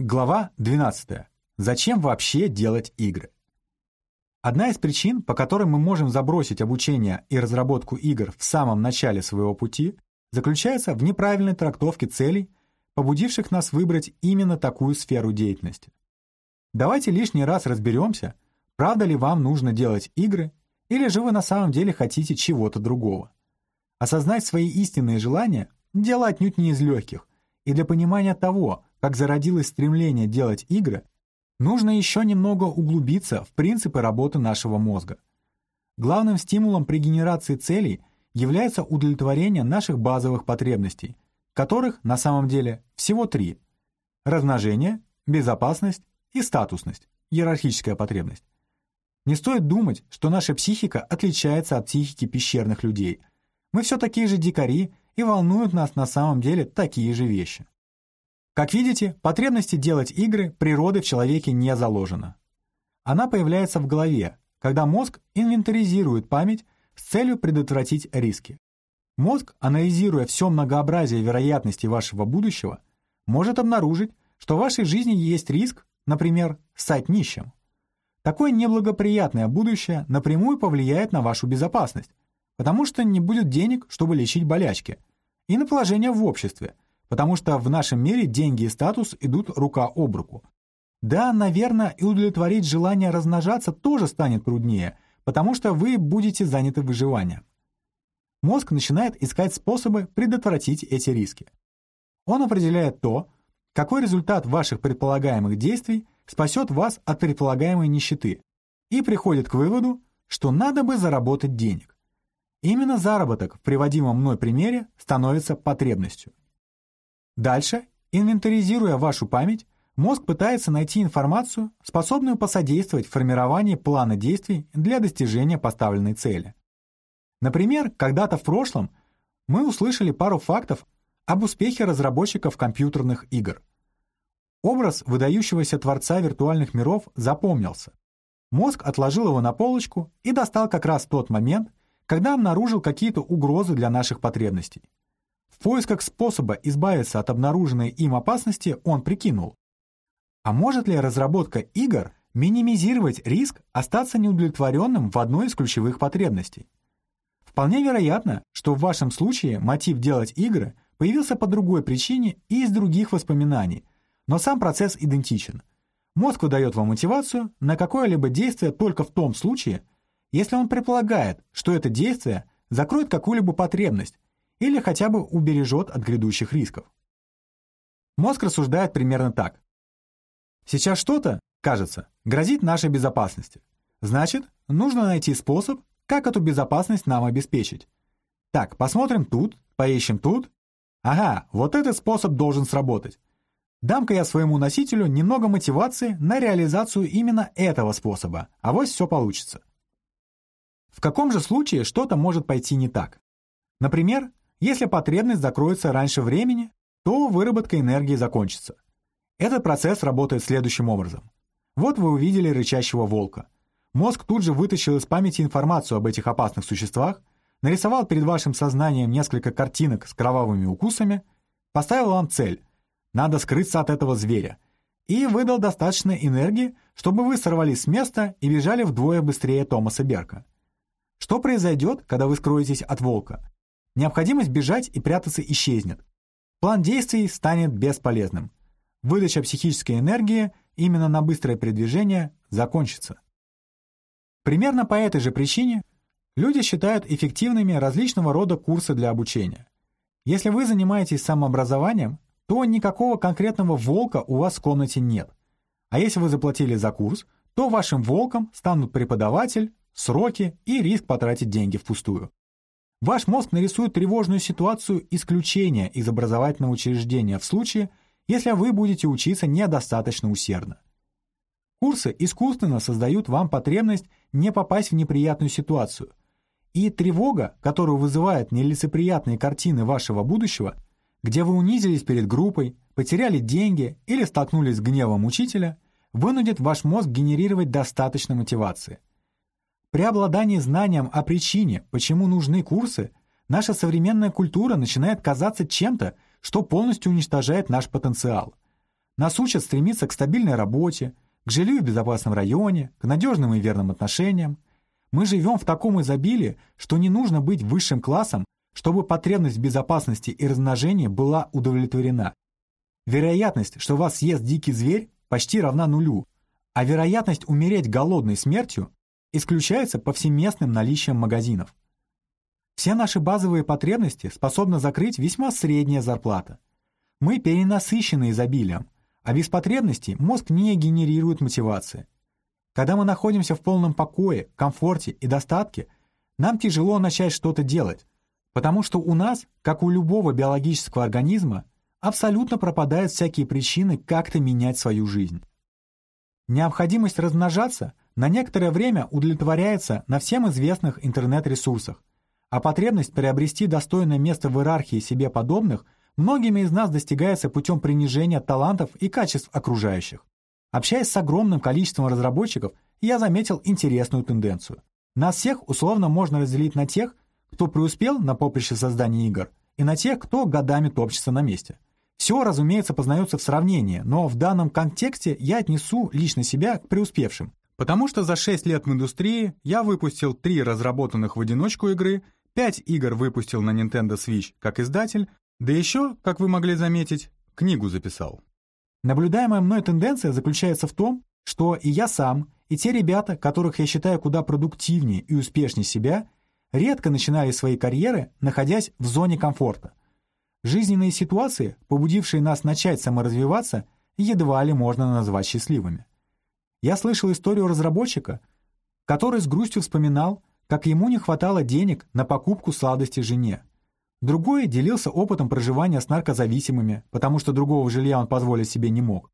Глава 12. Зачем вообще делать игры? Одна из причин, по которой мы можем забросить обучение и разработку игр в самом начале своего пути, заключается в неправильной трактовке целей, побудивших нас выбрать именно такую сферу деятельности. Давайте лишний раз разберемся, правда ли вам нужно делать игры, или же вы на самом деле хотите чего-то другого. Осознать свои истинные желания – дело отнюдь не из легких, и для понимания того, как зародилось стремление делать игры, нужно еще немного углубиться в принципы работы нашего мозга. Главным стимулом при генерации целей является удовлетворение наших базовых потребностей, которых на самом деле всего три – размножение, безопасность и статусность, иерархическая потребность. Не стоит думать, что наша психика отличается от психики пещерных людей. Мы все такие же дикари, и волнуют нас на самом деле такие же вещи. Как видите, потребности делать игры природы в человеке не заложена. Она появляется в голове, когда мозг инвентаризирует память с целью предотвратить риски. Мозг, анализируя все многообразие вероятностей вашего будущего, может обнаружить, что в вашей жизни есть риск, например, стать нищим. Такое неблагоприятное будущее напрямую повлияет на вашу безопасность, потому что не будет денег, чтобы лечить болячки, и на положение в обществе – потому что в нашем мире деньги и статус идут рука об руку. Да, наверное, и удовлетворить желание размножаться тоже станет труднее, потому что вы будете заняты выживанием. Мозг начинает искать способы предотвратить эти риски. Он определяет то, какой результат ваших предполагаемых действий спасет вас от предполагаемой нищеты, и приходит к выводу, что надо бы заработать денег. Именно заработок в приводимом мной примере становится потребностью. Дальше, инвентаризируя вашу память, мозг пытается найти информацию, способную посодействовать формированию плана действий для достижения поставленной цели. Например, когда-то в прошлом мы услышали пару фактов об успехе разработчиков компьютерных игр. Образ выдающегося творца виртуальных миров запомнился. Мозг отложил его на полочку и достал как раз тот момент, когда обнаружил какие-то угрозы для наших потребностей. В поисках способа избавиться от обнаруженной им опасности он прикинул, а может ли разработка игр минимизировать риск остаться неудовлетворенным в одной из ключевых потребностей? Вполне вероятно, что в вашем случае мотив делать игры появился по другой причине и из других воспоминаний, но сам процесс идентичен. Мозг выдает вам мотивацию на какое-либо действие только в том случае, если он предполагает, что это действие закроет какую-либо потребность, или хотя бы убережет от грядущих рисков. Мозг рассуждает примерно так. Сейчас что-то, кажется, грозит нашей безопасности. Значит, нужно найти способ, как эту безопасность нам обеспечить. Так, посмотрим тут, поищем тут. Ага, вот этот способ должен сработать. Дам-ка я своему носителю немного мотивации на реализацию именно этого способа, а вот все получится. В каком же случае что-то может пойти не так? Например, если потребность закроется раньше времени, то выработка энергии закончится. Этот процесс работает следующим образом. Вот вы увидели рычащего волка. Мозг тут же вытащил из памяти информацию об этих опасных существах, нарисовал перед вашим сознанием несколько картинок с кровавыми укусами, поставил вам цель – надо скрыться от этого зверя, и выдал достаточно энергии, чтобы вы сорвались с места и бежали вдвое быстрее Томаса Берка. Что произойдет, когда вы скроетесь от волка? Необходимость бежать и прятаться исчезнет. План действий станет бесполезным. Выдача психической энергии именно на быстрое передвижение закончится. Примерно по этой же причине люди считают эффективными различного рода курсы для обучения. Если вы занимаетесь самообразованием, то никакого конкретного волка у вас в комнате нет. А если вы заплатили за курс, то вашим волком станут преподаватель, сроки и риск потратить деньги впустую. Ваш мозг нарисует тревожную ситуацию исключения из образовательного учреждения в случае, если вы будете учиться недостаточно усердно. Курсы искусственно создают вам потребность не попасть в неприятную ситуацию. И тревога, которую вызывают нелицеприятные картины вашего будущего, где вы унизились перед группой, потеряли деньги или столкнулись с гневом учителя, вынудит ваш мозг генерировать достаточно мотивации. При обладании знанием о причине, почему нужны курсы, наша современная культура начинает казаться чем-то, что полностью уничтожает наш потенциал. Нас учат стремиться к стабильной работе, к жилью в безопасном районе, к надежным и верным отношениям. Мы живем в таком изобилии, что не нужно быть высшим классом, чтобы потребность безопасности и размножении была удовлетворена. Вероятность, что вас съест дикий зверь, почти равна нулю, а вероятность умереть голодной смертью исключается повсеместным наличием магазинов. Все наши базовые потребности способна закрыть весьма средняя зарплата. Мы перенасыщены изобилием, а без потребностей мозг не генерирует мотивации. Когда мы находимся в полном покое, комфорте и достатке, нам тяжело начать что-то делать, потому что у нас, как у любого биологического организма, абсолютно пропадают всякие причины как-то менять свою жизнь. Необходимость размножаться на некоторое время удовлетворяется на всем известных интернет-ресурсах, а потребность приобрести достойное место в иерархии себе подобных многими из нас достигается путем принижения талантов и качеств окружающих. Общаясь с огромным количеством разработчиков, я заметил интересную тенденцию. Нас всех условно можно разделить на тех, кто преуспел на поприще создания игр, и на тех, кто годами топчется на месте. Все, разумеется, познается в сравнении, но в данном контексте я отнесу лично себя к преуспевшим, потому что за 6 лет в индустрии я выпустил 3 разработанных в одиночку игры, 5 игр выпустил на Nintendo Switch как издатель, да еще, как вы могли заметить, книгу записал. Наблюдаемая мной тенденция заключается в том, что и я сам, и те ребята, которых я считаю куда продуктивнее и успешнее себя, редко начинали свои карьеры, находясь в зоне комфорта. Жизненные ситуации, побудившие нас начать саморазвиваться, едва ли можно назвать счастливыми. Я слышал историю разработчика, который с грустью вспоминал, как ему не хватало денег на покупку сладости жене. Другой делился опытом проживания с наркозависимыми, потому что другого жилья он позволить себе не мог.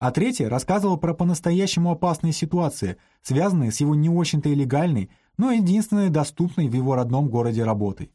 А третий рассказывал про по-настоящему опасные ситуации, связанные с его не очень-то и легальной, но единственной доступной в его родном городе работой.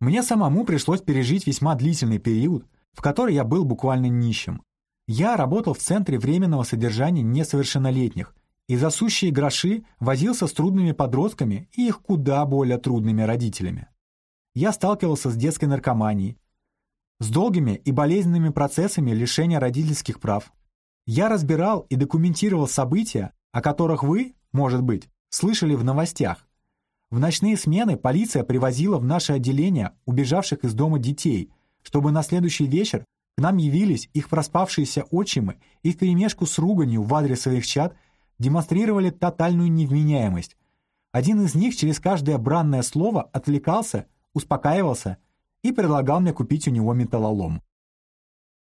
Мне самому пришлось пережить весьма длительный период, в который я был буквально нищим. Я работал в центре временного содержания несовершеннолетних и за сущие гроши возился с трудными подростками и их куда более трудными родителями. Я сталкивался с детской наркоманией, с долгими и болезненными процессами лишения родительских прав. Я разбирал и документировал события, о которых вы, может быть, слышали в новостях, в ночные смены полиция привозила в наше отделение убежавших из дома детей, чтобы на следующий вечер к нам явились их проспавшиеся отчимы и вперемешку с руганью в адрес своих чад демонстрировали тотальную невменяемость. Один из них через каждое бранное слово отвлекался, успокаивался и предлагал мне купить у него металлолом.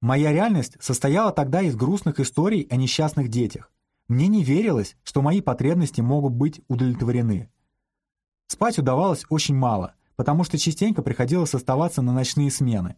Моя реальность состояла тогда из грустных историй о несчастных детях. Мне не верилось, что мои потребности могут быть удовлетворены. Спать удавалось очень мало, потому что частенько приходилось оставаться на ночные смены.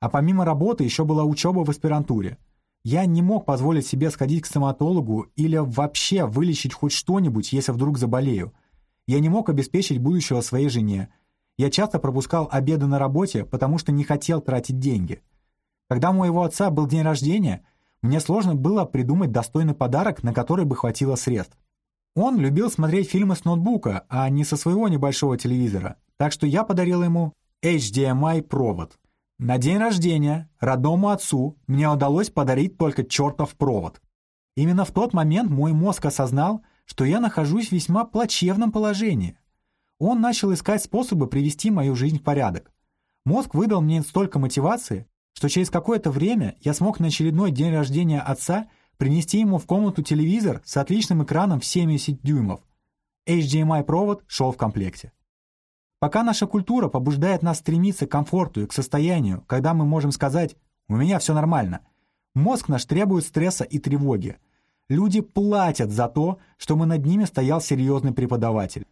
А помимо работы еще была учеба в аспирантуре. Я не мог позволить себе сходить к стоматологу или вообще вылечить хоть что-нибудь, если вдруг заболею. Я не мог обеспечить будущего своей жене. Я часто пропускал обеды на работе, потому что не хотел тратить деньги. Когда у моего отца был день рождения, мне сложно было придумать достойный подарок, на который бы хватило средств. Он любил смотреть фильмы с ноутбука, а не со своего небольшого телевизора, так что я подарил ему HDMI-провод. На день рождения родному отцу мне удалось подарить только чертов провод. Именно в тот момент мой мозг осознал, что я нахожусь в весьма плачевном положении. Он начал искать способы привести мою жизнь в порядок. Мозг выдал мне столько мотивации, что через какое-то время я смог на очередной день рождения отца – принести ему в комнату телевизор с отличным экраном в 70 дюймов. HDMI-провод шел в комплекте. Пока наша культура побуждает нас стремиться к комфорту и к состоянию, когда мы можем сказать «у меня все нормально», мозг наш требует стресса и тревоги. Люди платят за то, чтобы над ними стоял серьезный преподаватель.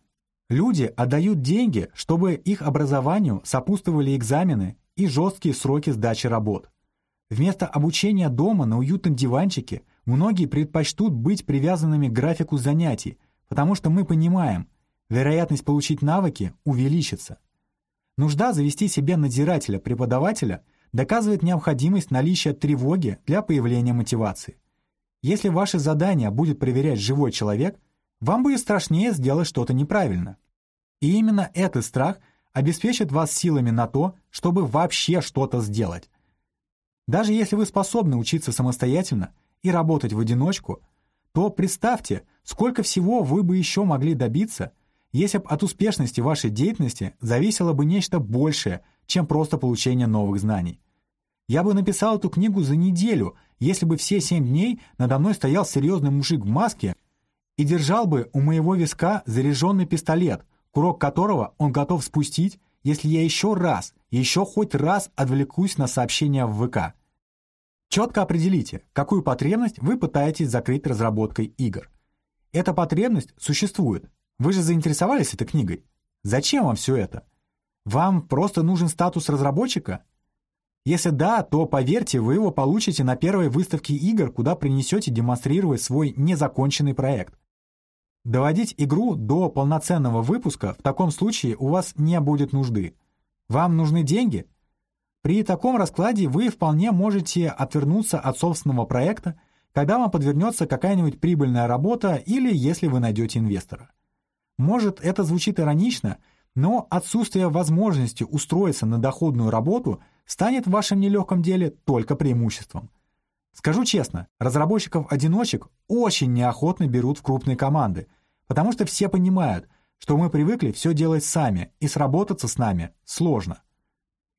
Люди отдают деньги, чтобы их образованию сопутствовали экзамены и жесткие сроки сдачи работ. Вместо обучения дома на уютном диванчике Многие предпочтут быть привязанными к графику занятий, потому что мы понимаем, вероятность получить навыки увеличится. Нужда завести себе надзирателя-преподавателя доказывает необходимость наличия тревоги для появления мотивации. Если ваше задание будет проверять живой человек, вам будет страшнее сделать что-то неправильно. И именно этот страх обеспечит вас силами на то, чтобы вообще что-то сделать. Даже если вы способны учиться самостоятельно и работать в одиночку, то представьте, сколько всего вы бы еще могли добиться, если бы от успешности вашей деятельности зависело бы нечто большее, чем просто получение новых знаний. Я бы написал эту книгу за неделю, если бы все семь дней надо мной стоял серьезный мужик в маске и держал бы у моего виска заряженный пистолет, курок которого он готов спустить, если я еще раз, еще хоть раз отвлекусь на сообщения в ВК. Четко определите, какую потребность вы пытаетесь закрыть разработкой игр. Эта потребность существует. Вы же заинтересовались этой книгой. Зачем вам все это? Вам просто нужен статус разработчика? Если да, то, поверьте, вы его получите на первой выставке игр, куда принесете демонстрировать свой незаконченный проект. Доводить игру до полноценного выпуска в таком случае у вас не будет нужды. Вам нужны деньги – при таком раскладе вы вполне можете отвернуться от собственного проекта, когда вам подвернется какая-нибудь прибыльная работа или если вы найдете инвестора. Может, это звучит иронично, но отсутствие возможности устроиться на доходную работу станет в вашем нелегком деле только преимуществом. Скажу честно, разработчиков-одиночек очень неохотно берут в крупные команды, потому что все понимают, что мы привыкли все делать сами, и сработаться с нами сложно.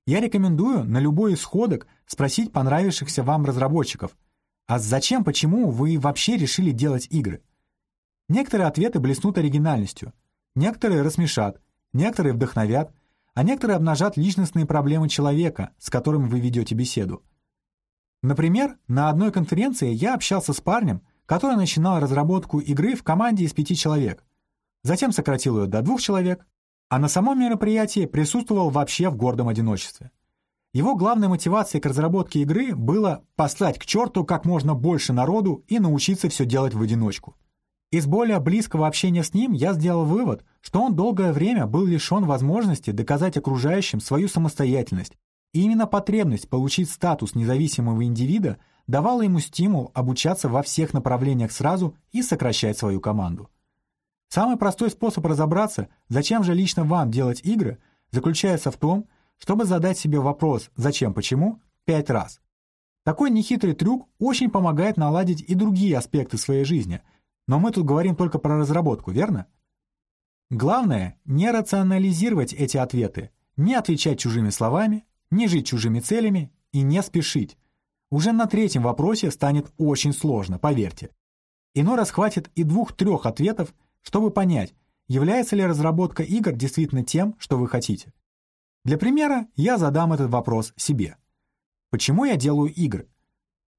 Я рекомендую на любой из сходок спросить понравившихся вам разработчиков, а зачем, почему вы вообще решили делать игры? Некоторые ответы блеснут оригинальностью, некоторые рассмешат, некоторые вдохновят, а некоторые обнажат личностные проблемы человека, с которым вы ведете беседу. Например, на одной конференции я общался с парнем, который начинал разработку игры в команде из пяти человек, затем сократил ее до двух человек, а на самом мероприятии присутствовал вообще в гордом одиночестве. Его главной мотивацией к разработке игры было послать к черту как можно больше народу и научиться все делать в одиночку. Из более близкого общения с ним я сделал вывод, что он долгое время был лишен возможности доказать окружающим свою самостоятельность, и именно потребность получить статус независимого индивида давала ему стимул обучаться во всех направлениях сразу и сокращать свою команду. Самый простой способ разобраться, зачем же лично вам делать игры, заключается в том, чтобы задать себе вопрос «зачем, почему?» пять раз. Такой нехитрый трюк очень помогает наладить и другие аспекты своей жизни, но мы тут говорим только про разработку, верно? Главное – не рационализировать эти ответы, не отвечать чужими словами, не жить чужими целями и не спешить. Уже на третьем вопросе станет очень сложно, поверьте. Иной раз хватит и двух-трех ответов, чтобы понять, является ли разработка игр действительно тем, что вы хотите. Для примера я задам этот вопрос себе. Почему я делаю игры?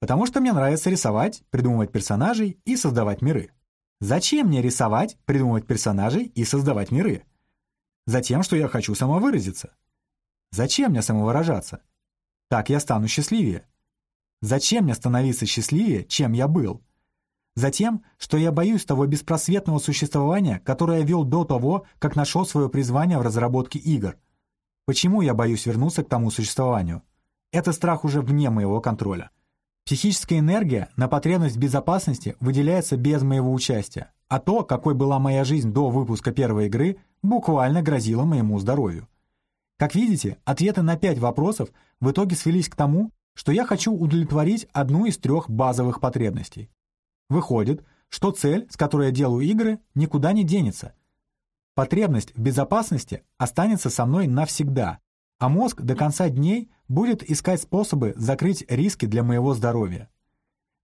Потому что мне нравится рисовать, придумывать персонажей и создавать миры. Зачем мне рисовать, придумывать персонажей и создавать миры? Затем, что я хочу самовыразиться. Зачем мне самовыражаться? Так я стану счастливее. Зачем мне становиться счастливее, чем я был? Затем, что я боюсь того беспросветного существования, которое я вел до того, как нашел свое призвание в разработке игр. Почему я боюсь вернуться к тому существованию? Это страх уже вне моего контроля. Психическая энергия на потребность безопасности выделяется без моего участия, а то, какой была моя жизнь до выпуска первой игры, буквально грозило моему здоровью. Как видите, ответы на пять вопросов в итоге свелись к тому, что я хочу удовлетворить одну из трех базовых потребностей. Выходит, что цель, с которой я делаю игры, никуда не денется. Потребность в безопасности останется со мной навсегда, а мозг до конца дней будет искать способы закрыть риски для моего здоровья.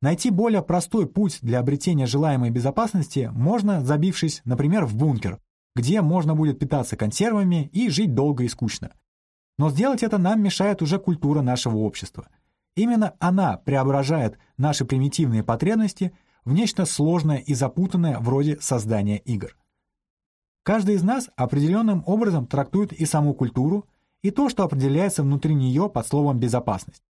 Найти более простой путь для обретения желаемой безопасности можно, забившись, например, в бункер, где можно будет питаться консервами и жить долго и скучно. Но сделать это нам мешает уже культура нашего общества. Именно она преображает наши примитивные потребности – в нечто сложное и запутанное вроде создания игр. Каждый из нас определенным образом трактует и саму культуру, и то, что определяется внутри нее под словом «безопасность».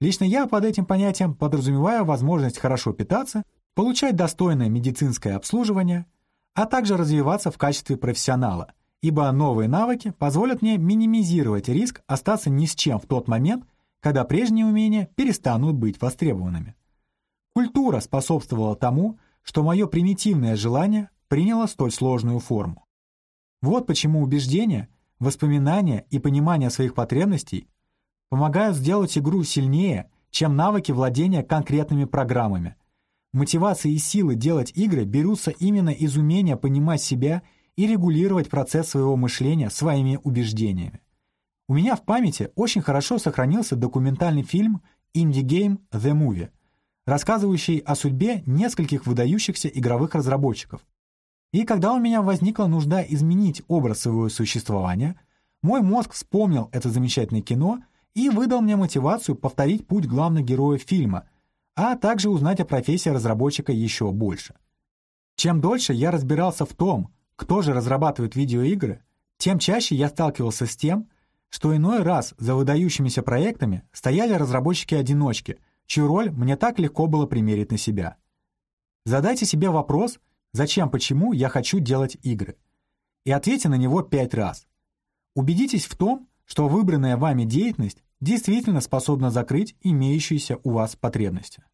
Лично я под этим понятием подразумеваю возможность хорошо питаться, получать достойное медицинское обслуживание, а также развиваться в качестве профессионала, ибо новые навыки позволят мне минимизировать риск остаться ни с чем в тот момент, когда прежние умения перестанут быть востребованными. Культура способствовала тому, что мое примитивное желание приняло столь сложную форму. Вот почему убеждения, воспоминания и понимание своих потребностей помогают сделать игру сильнее, чем навыки владения конкретными программами. Мотивация и силы делать игры берутся именно из умения понимать себя и регулировать процесс своего мышления своими убеждениями. У меня в памяти очень хорошо сохранился документальный фильм «Indie Game The Movie», рассказывающий о судьбе нескольких выдающихся игровых разработчиков. И когда у меня возникла нужда изменить образ своего существования, мой мозг вспомнил это замечательное кино и выдал мне мотивацию повторить путь главных героев фильма, а также узнать о профессии разработчика еще больше. Чем дольше я разбирался в том, кто же разрабатывает видеоигры, тем чаще я сталкивался с тем, что иной раз за выдающимися проектами стояли разработчики-одиночки, чью роль мне так легко было примерить на себя. Задайте себе вопрос, зачем, почему я хочу делать игры, и ответьте на него пять раз. Убедитесь в том, что выбранная вами деятельность действительно способна закрыть имеющиеся у вас потребности.